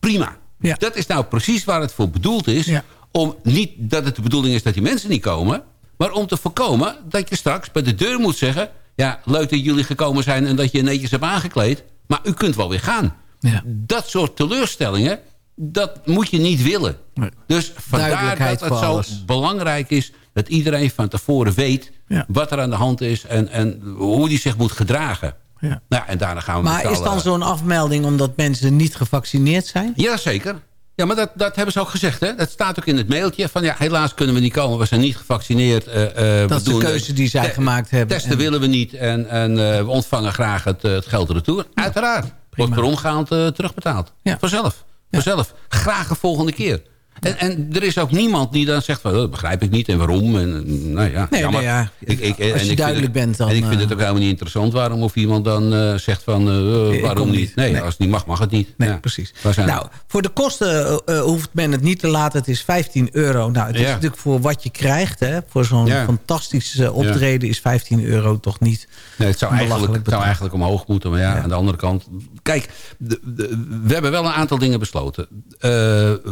Prima. Ja. Dat is nou precies waar het voor bedoeld is. Ja. Om niet dat het de bedoeling is dat die mensen niet komen... maar om te voorkomen dat je straks bij de deur moet zeggen... ja, leuk dat jullie gekomen zijn en dat je je netjes hebt aangekleed... maar u kunt wel weer gaan. Ja. Dat soort teleurstellingen, dat moet je niet willen. Nee. Dus vandaar dat het zo alles. belangrijk is... dat iedereen van tevoren weet Ja. wat er aan de hand is... en, en hoe die zich moet gedragen. Ja. Nou, en daarna gaan we Maar is dan zo'n afmelding omdat mensen niet gevaccineerd zijn? Jazeker. Ja, maar dat, dat hebben ze ook gezegd. Hè? Dat staat ook in het mailtje. Van ja, helaas kunnen we niet komen. We zijn niet gevaccineerd. eh, eh, Dat is de keuze die zij gemaakt hebben. Testen En- willen we niet. En, en eh, we ontvangen graag het, het geld retour. Uiteraard. Wordt per omgaand terugbetaald. Ja. Vanzelf. Vanzelf. Graag de volgende keer. En, en er is ook niemand die dan zegt van, oh, dat begrijp ik niet en waarom. En, nou ja, Nee, nee, ja. Ik, ik, Als je ik duidelijk het- bent, dan, En ik vind het eh, ook helemaal niet interessant waarom of iemand dan eh, zegt van, eh, waarom niet. Nee, Nee. als het niet mag, mag het niet. Nee, Ja. precies. Nou, voor de kosten hoeft men het niet te laten. Het is 15 euro. Nou, het is Ja. natuurlijk voor wat je krijgt. Hè, voor zo'n fantastische optreden is 15 euro toch niet Nee, het zou eigenlijk, het zou eigenlijk omhoog moeten. Maar ja, aan de andere kant... Kijk, de- de- we hebben wel een aantal dingen besloten.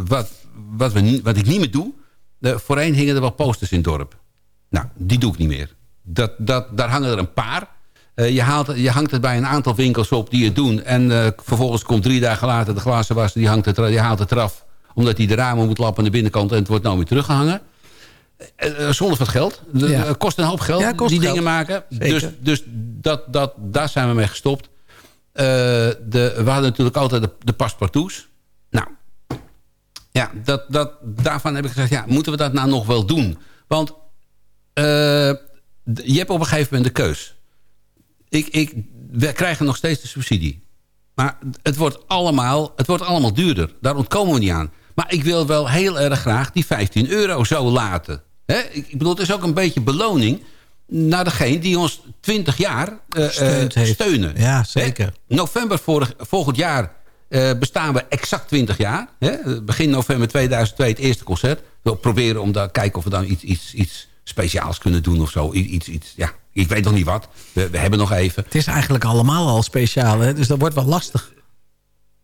Wat, wat, we, wat ik niet meer doe... De, voorheen hingen er wel posters in het dorp. Nou, die doe ik niet meer. dat, dat, daar hangen er een paar. Eh, je, haalt, je hangt het bij een aantal winkels op die het doen. En eh, vervolgens komt drie dagen later de glazenwasser, die, hangt het, die haalt het eraf. Omdat hij de ramen moet lappen aan de binnenkant en het wordt nou weer teruggehangen. Eh, zonder wat geld. Ja. Het kost een hoop geld, Ja, die geld. dingen maken. Zeker. Dus, dus dat, dat, daar zijn we mee gestopt. De, we hadden natuurlijk altijd de, de paspartouts. Ja, dat, dat, daarvan heb ik gezegd... Ja, moeten we dat nou nog wel doen? Want eh, je hebt op een gegeven moment de keus. Ik, ik, we krijgen nog steeds de subsidie. Maar het wordt, allemaal, het wordt allemaal duurder. Daar ontkomen we niet aan. Maar ik wil wel heel erg graag die 15 euro zo laten. Hè? Ik, bedoel, het is ook een beetje beloning... naar degene die ons 20 jaar eh, eh, steunen. Ja, zeker. Hè? November vorig, volgend jaar eh, bestaan we exact 20 jaar. Hè? Begin november 2002 het eerste concert. We proberen om daar kijken of we dan iets, iets, iets speciaals kunnen doen of zo. Iets, iets, ja, ik weet nog niet wat. We, we hebben nog even. Het is eigenlijk allemaal al speciaal, hè? dus dat wordt wel lastig.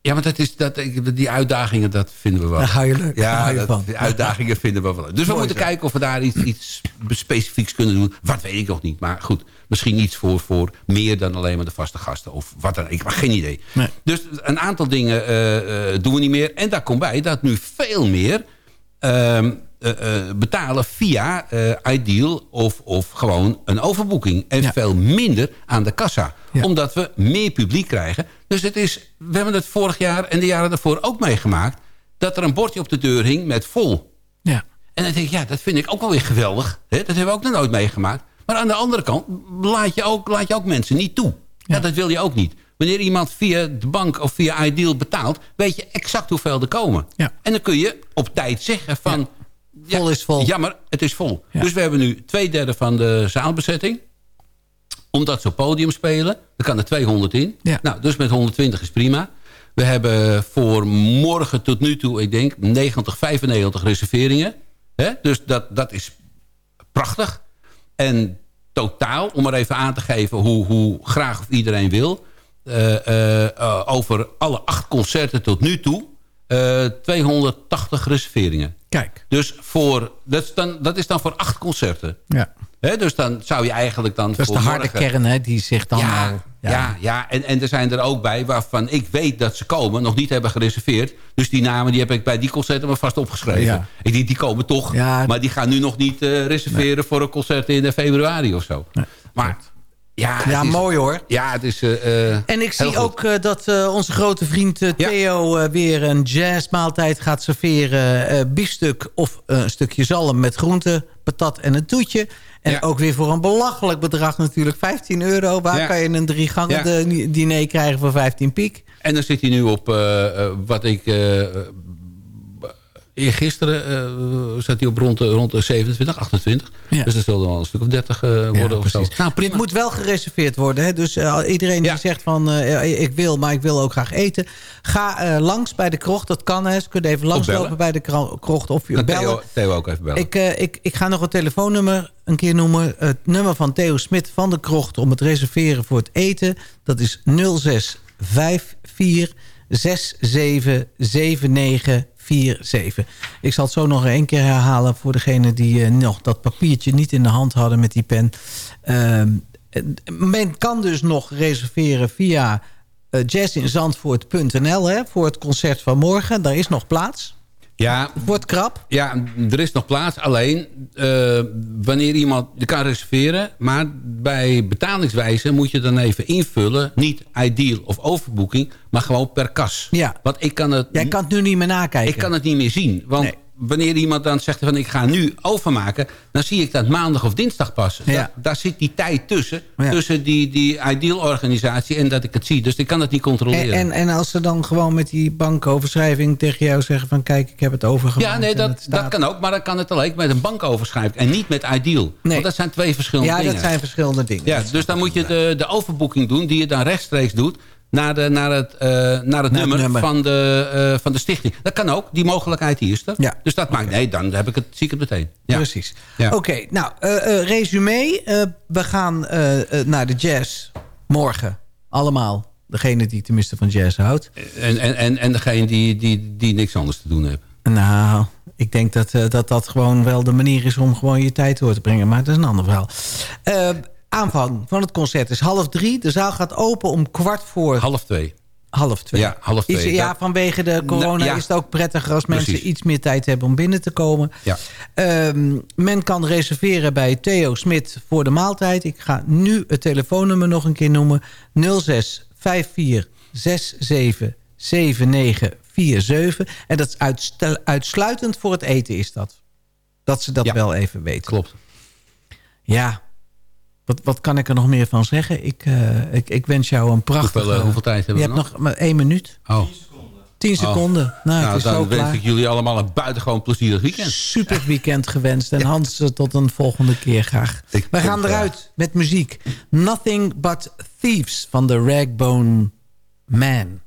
Ja, maar dat is, dat, die uitdagingen, dat vinden we wel. Daar hou je leuk. Ja, hou je dat- van. die uitdagingen vinden we wel. leuk. Dus we moeten zo. kijken of we daar iets, iets specifieks kunnen doen. Wat weet ik nog niet. Maar goed, misschien iets voor, voor meer dan alleen maar de vaste gasten. Of wat dan. Ik heb geen idee. Nee. Dus een aantal dingen eh, eh, doen we niet meer. En daar komt bij dat nu veel meer ehm, eh, betalen via Ideal of, of gewoon een overboeking. En veel minder aan de kassa. Omdat we meer publiek krijgen. Dus het is, we hebben het vorig jaar en de jaren daarvoor ook meegemaakt... dat er een bordje op de deur hing met vol. Ja. En dan denk ik, ja, dat vind ik ook wel weer geweldig. Hè? Dat hebben we ook nog nooit meegemaakt. Maar aan de andere kant laat je ook, laat je ook mensen niet toe. Ja. dat wil je ook niet. Wanneer iemand via de bank of via Ideal betaalt... weet je exact hoeveel er komen. Ja. En dan kun je op tijd zeggen van... ja, Vol is vol. Jammer, het is vol. Dus we hebben nu twee derde van de zaalbezetting. Omdat ze op podium spelen, dan kan er 200 in. Ja. Nou, dus met 120 is prima. We hebben voor morgen tot nu toe, ik denk, 90, 95 reserveringen. Dus dat, dat is prachtig. En totaal, om maar even aan te geven hoe, hoe graag of iedereen wil... eh, eh, eh, over alle acht concerten tot nu toe... eh, 280 reserveringen. Kijk. Dus voor, dat, is dan, dat is dan voor acht concerten. Ja. Dus dan zou je eigenlijk dan Dat is de harde morgen- kern, hè, die zich dan ja, al... ja. Ja, En, en er zijn er ook bij waarvan ik weet dat ze komen... nog niet hebben gereserveerd. Dus die namen die heb ik bij die concerten maar vast opgeschreven. Ja. Ik denk, die komen toch. Ja. Maar die gaan nu nog niet eh, reserveren... voor een concert in eh, februari of zo. Maar ja, Ja, is- mooi hoor. Ja, het is eh, eh, En ik zie goed. ook eh, dat eh, onze grote vriend eh, Theo eh, weer een jazzmaaltijd gaat serveren. eh biefstuk of eh, een stukje zalm met groente, patat en een toetje. En Ja. ook weer voor een belachelijk bedrag natuurlijk. 15 euro. Waar Ja. kan je een drie gangen Ja. diner krijgen voor 15 piek? En dan zit hij nu op eh, eh, wat ik... Eergisteren eh zat hij op rond, de- rond de 27, 28. Ja. Dus dat zal dan wel een stuk of 30 eh, worden of zo. precies. Nou, Dit moet wel gereserveerd worden. Hè? Dus eh, iedereen die zegt van ik wil, maar ik wil ook graag eten. Ga langs bij de krocht. Dat kan. Hè. Ze kunnen even langslopen bij de kro- krocht of je Kan bellen. Theo, Theo ook even bellen. Ik, ik, ik ga nog een telefoonnummer een keer noemen. Het nummer van Theo Smit van de Krocht om het reserveren voor het eten. Dat is 06 54 67 79 47. Ik zal het zo nog één keer herhalen voor degenen die eh, nog dat papiertje niet in de hand hadden met die pen. Ehm, eh, men kan dus nog reserveren via eh, jazzinzandvoort.nl voor het concert van morgen. Daar is nog plaats. Ja, Wordt krap. Ja, er is nog plaats. Alleen, eh, wanneer iemand... Je kan reserveren, maar bij betalingswijze moet je dan even invullen. Niet ideal of overboeking, maar gewoon per kas. Ja. Want ik kan het... Jij kan het nu niet meer nakijken. Ik kan het niet meer zien. Want wanneer iemand dan zegt van ik ga nu overmaken... dan zie ik dat maandag of dinsdag pas. Ja. Da- daar zit die tijd tussen. Ja. Tussen die, die ideal-organisatie en dat ik het zie. Dus ik kan het niet controleren. En, en, en als ze dan gewoon met die bankoverschrijving tegen jou zeggen van... kijk, ik heb het overgemaakt. Ja, nee, dat, dat kan ook. Maar dan kan het alleen met een bankoverschrijving. En niet met Ideal. Want dat zijn twee verschillende Ja, dingen. dat zijn verschillende dingen. Ja, dus dan moet je de, de overboeking doen... die je dan rechtstreeks doet... naar, de, naar het, eh, naar het nummer, nummer. Van, de, eh, van de stichting. Dat kan ook. Die mogelijkheid die is er. Ja. Dus dat maakt... Nee, dan heb ik het, zie ik het meteen. Ja. Precies. Ja. Oké, nou, eh eh, resume. Eh, we gaan eh, eh, naar de jazz morgen. Allemaal. Degene die tenminste van jazz houdt. En, en, en, en degene die, die, die niks anders te doen heeft. Nou, ik denk dat, eh, dat dat gewoon wel de manier is om gewoon je tijd door te brengen. Maar dat is een ander verhaal. Aanvang van het concert is half drie. De zaal gaat open om kwart voor... Half twee. Half twee. Ja, half twee. Ja, Dat- vanwege de corona Ja. is het ook prettiger als mensen iets meer tijd hebben om binnen te komen. Ja. Ehm, men kan reserveren bij Theo Smit voor de maaltijd. Ik ga nu het telefoonnummer nog een keer noemen. 06 54 67 7947. En dat is uitsluitend voor het eten is dat. Dat ze dat Ja. wel even weten. Klopt. Ja. Wat, wat kan ik er nog meer van zeggen? Ik, eh, ik, ik wens jou een prachtige... Hoeveel, eh, hoeveel tijd hebben Je we hebt nog maar één minuut. Oh. 10 seconden. Nou, het is dan wens klaar. ik jullie allemaal een buitengewoon plezierig weekend. Super weekend gewenst. En Hans, eh, tot een volgende keer graag. Ik Wij gaan eruit met muziek. Nothing But Thieves van de Ragbone Man.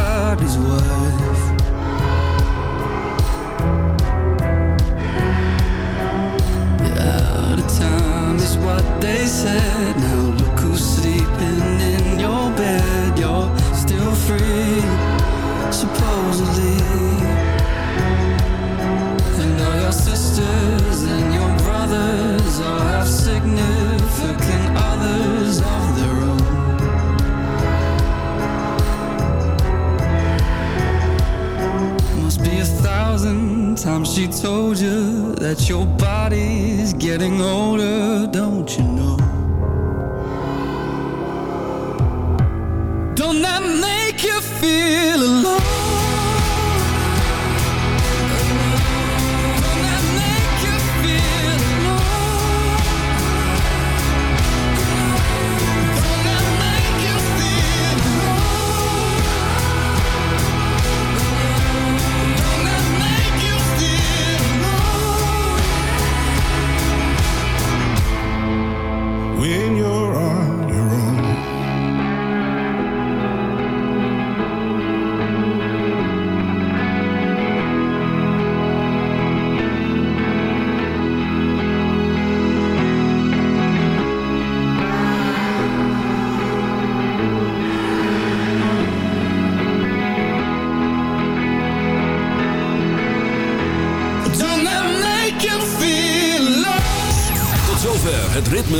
heart is wild